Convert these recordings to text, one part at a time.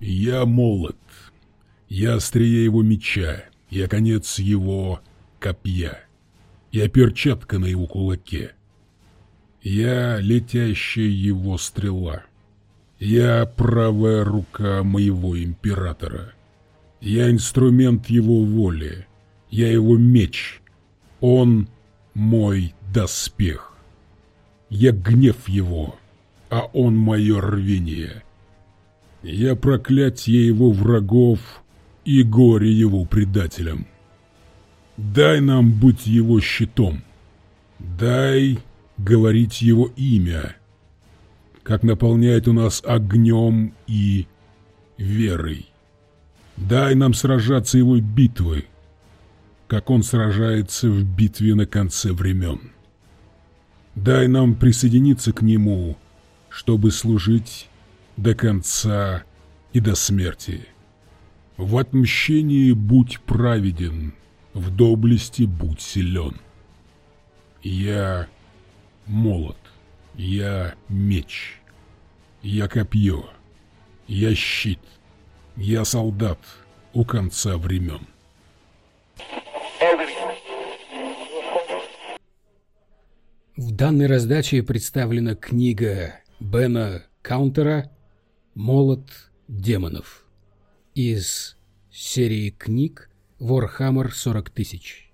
Я молот. Я острие его меча. Я конец его копья. Я перчатка на его кулаке. Я летящая его стрела. Я правая рука моего императора. Я инструмент его воли. Я его меч. Он мой доспех. Я гнев его, а он мое рвение. Я проклятие его врагов и горе его предателям. Дай нам быть его щитом. Дай говорить его имя, как наполняет у нас огнем и верой. Дай нам сражаться его битвы, как он сражается в битве на конце времен. Дай нам присоединиться к нему, чтобы служить до конца и до смерти. В отмщении будь праведен, в доблести будь силен. Я молот, я меч, я копье, я щит, я солдат у конца времен. В данной раздаче представлена книга Бена Каунтера «Молот демонов» из серии книг «Ворхаммер 40 тысяч».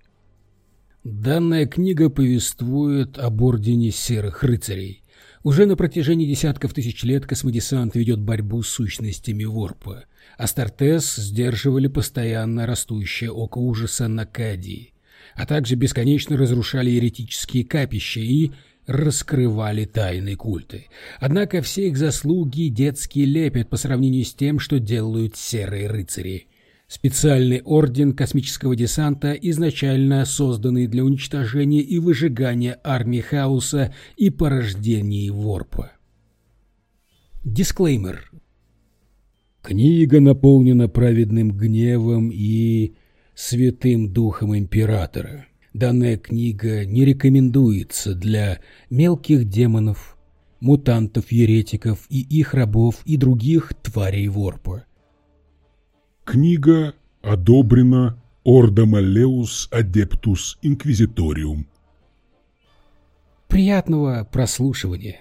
Данная книга повествует об Ордене Серых Рыцарей. Уже на протяжении десятков тысяч лет космодесант ведет борьбу с сущностями Ворпа. Астартес сдерживали постоянно растущее око ужаса на Кадии а также бесконечно разрушали еретические капища и раскрывали тайны культы. Однако все их заслуги детский лепет по сравнению с тем, что делают серые рыцари. Специальный орден космического десанта, изначально созданный для уничтожения и выжигания армии хаоса и порождений ворпа. Дисклеймер. Книга наполнена праведным гневом и святым духом императора. Данная книга не рекомендуется для мелких демонов, мутантов-еретиков и их рабов и других тварей ворпа. Книга одобрена Ордом Аллеус Адептус Инквизиториум. Приятного прослушивания!